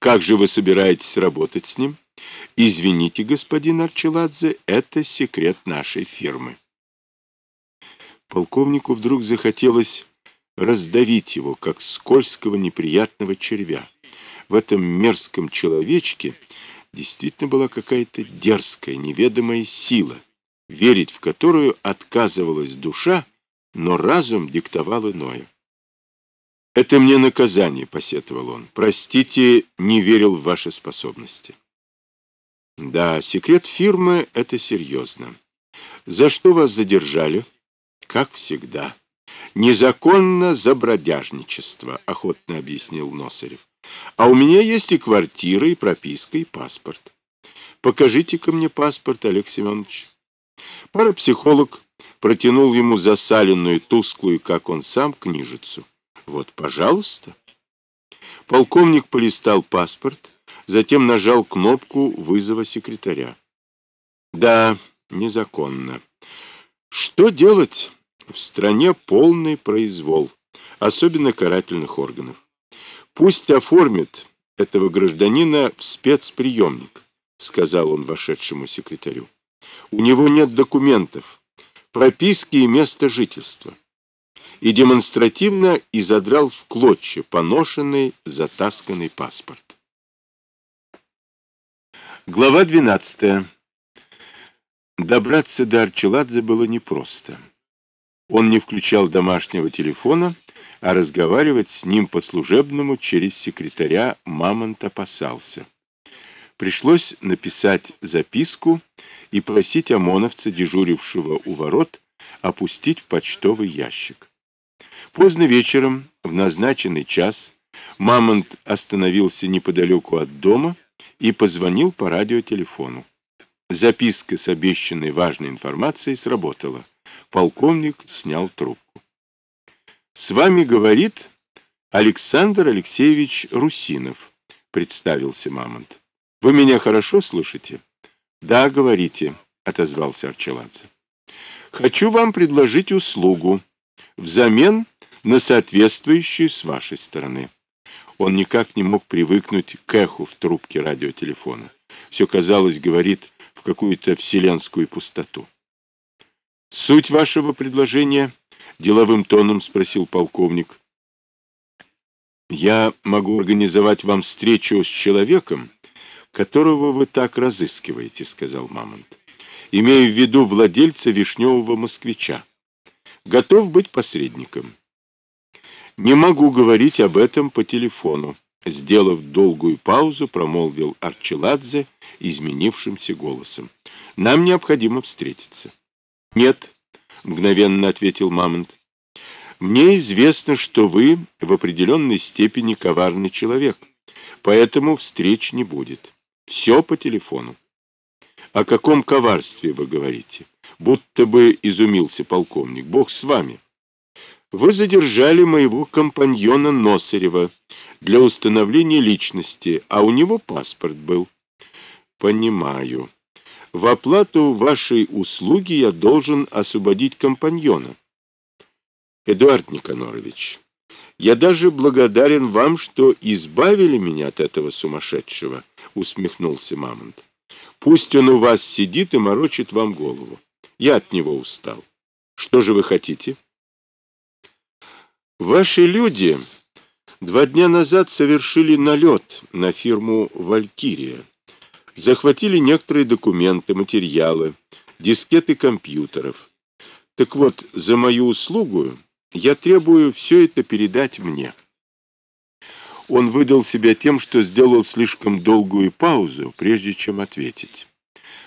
Как же вы собираетесь работать с ним? Извините, господин Арчеладзе, это секрет нашей фирмы. Полковнику вдруг захотелось раздавить его, как скользкого неприятного червя. В этом мерзком человечке действительно была какая-то дерзкая, неведомая сила, верить в которую отказывалась душа, но разум диктовал иное. «Это мне наказание», — посетовал он. «Простите, не верил в ваши способности». «Да, секрет фирмы — это серьезно. За что вас задержали?» «Как всегда». «Незаконно за бродяжничество», — охотно объяснил Носарев. «А у меня есть и квартира, и прописка, и паспорт. Покажите-ка мне паспорт, Олег Семенович». Парапсихолог протянул ему засаленную, тусклую, как он сам, книжицу. Вот, пожалуйста. Полковник полистал паспорт, затем нажал кнопку вызова секретаря. Да, незаконно. Что делать? В стране полный произвол, особенно карательных органов. Пусть оформит этого гражданина в спецприемник, сказал он вошедшему секретарю. У него нет документов, прописки и места жительства и демонстративно изодрал в клочья поношенный, затасканный паспорт. Глава 12. Добраться до Арчеладзе было непросто. Он не включал домашнего телефона, а разговаривать с ним по-служебному через секретаря Мамонт опасался. Пришлось написать записку и просить ОМОНовца, дежурившего у ворот, опустить в почтовый ящик. Поздно вечером, в назначенный час, Мамонт остановился неподалеку от дома и позвонил по радиотелефону. Записка с обещанной важной информацией сработала. Полковник снял трубку. «С вами говорит Александр Алексеевич Русинов», — представился Мамонт. «Вы меня хорошо слышите?» «Да, говорите», — отозвался Арчеладзе. «Хочу вам предложить услугу. Взамен на соответствующую с вашей стороны. Он никак не мог привыкнуть к эху в трубке радиотелефона. Все, казалось, говорит в какую-то вселенскую пустоту. «Суть вашего предложения?» — деловым тоном спросил полковник. «Я могу организовать вам встречу с человеком, которого вы так разыскиваете», — сказал Мамонт. «Имею в виду владельца вишневого москвича. Готов быть посредником». «Не могу говорить об этом по телефону», — сделав долгую паузу, промолвил Арчеладзе изменившимся голосом. «Нам необходимо встретиться». «Нет», — мгновенно ответил Мамонт. «Мне известно, что вы в определенной степени коварный человек, поэтому встреч не будет. Все по телефону». «О каком коварстве вы говорите?» Будто бы изумился полковник. «Бог с вами». Вы задержали моего компаньона Носарева для установления личности, а у него паспорт был. Понимаю. В оплату вашей услуги я должен освободить компаньона. Эдуард Никонорович, я даже благодарен вам, что избавили меня от этого сумасшедшего, усмехнулся Мамонт. Пусть он у вас сидит и морочит вам голову. Я от него устал. Что же вы хотите? Ваши люди два дня назад совершили налет на фирму «Валькирия». Захватили некоторые документы, материалы, дискеты компьютеров. Так вот, за мою услугу я требую все это передать мне. Он выдал себя тем, что сделал слишком долгую паузу, прежде чем ответить.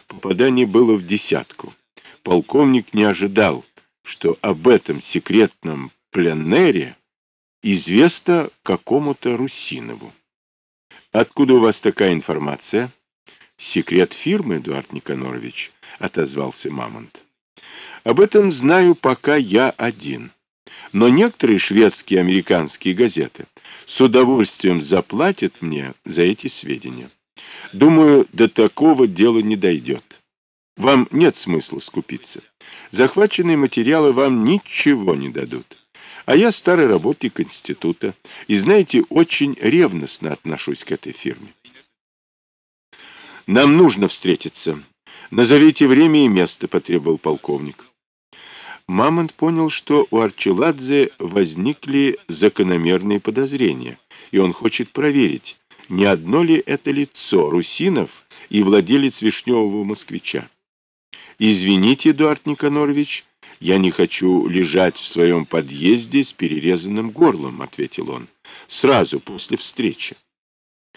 Попадание было в десятку. Полковник не ожидал, что об этом секретном пленэре известно какому-то Русинову. Откуда у вас такая информация? Секрет фирмы, Эдуард Никонорович, отозвался Мамонт. Об этом знаю пока я один. Но некоторые шведские и американские газеты с удовольствием заплатят мне за эти сведения. Думаю, до такого дела не дойдет. Вам нет смысла скупиться. Захваченные материалы вам ничего не дадут А я старый работник института, и, знаете, очень ревностно отношусь к этой фирме. Нам нужно встретиться. Назовите время и место, потребовал полковник. Мамонт понял, что у Арчеладзе возникли закономерные подозрения, и он хочет проверить, не одно ли это лицо Русинов и владелец вишневого москвича. «Извините, Эдуард Никонорович, я не хочу лежать в своем подъезде с перерезанным горлом», — ответил он, — «сразу после встречи».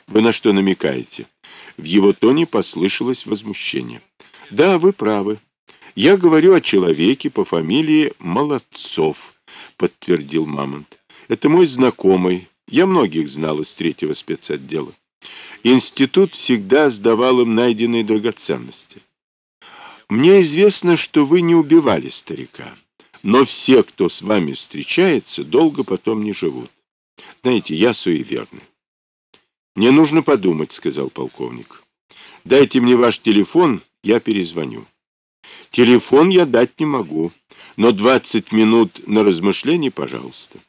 «Вы на что намекаете?» В его тоне послышалось возмущение. «Да, вы правы. Я говорю о человеке по фамилии Молодцов», — подтвердил Мамонт. «Это мой знакомый. Я многих знал из третьего спецотдела. Институт всегда сдавал им найденные драгоценности. Мне известно, что вы не убивали старика, но все, кто с вами встречается, долго потом не живут. Знаете, я суеверный. «Мне нужно подумать», — сказал полковник. «Дайте мне ваш телефон, я перезвоню». «Телефон я дать не могу, но двадцать минут на размышление, пожалуйста».